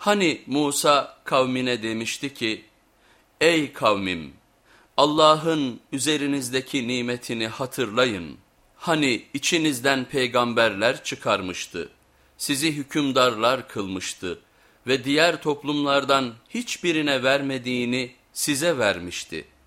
Hani Musa kavmine demişti ki, Ey kavmim! Allah'ın üzerinizdeki nimetini hatırlayın. Hani içinizden peygamberler çıkarmıştı, sizi hükümdarlar kılmıştı ve diğer toplumlardan hiçbirine vermediğini size vermişti.''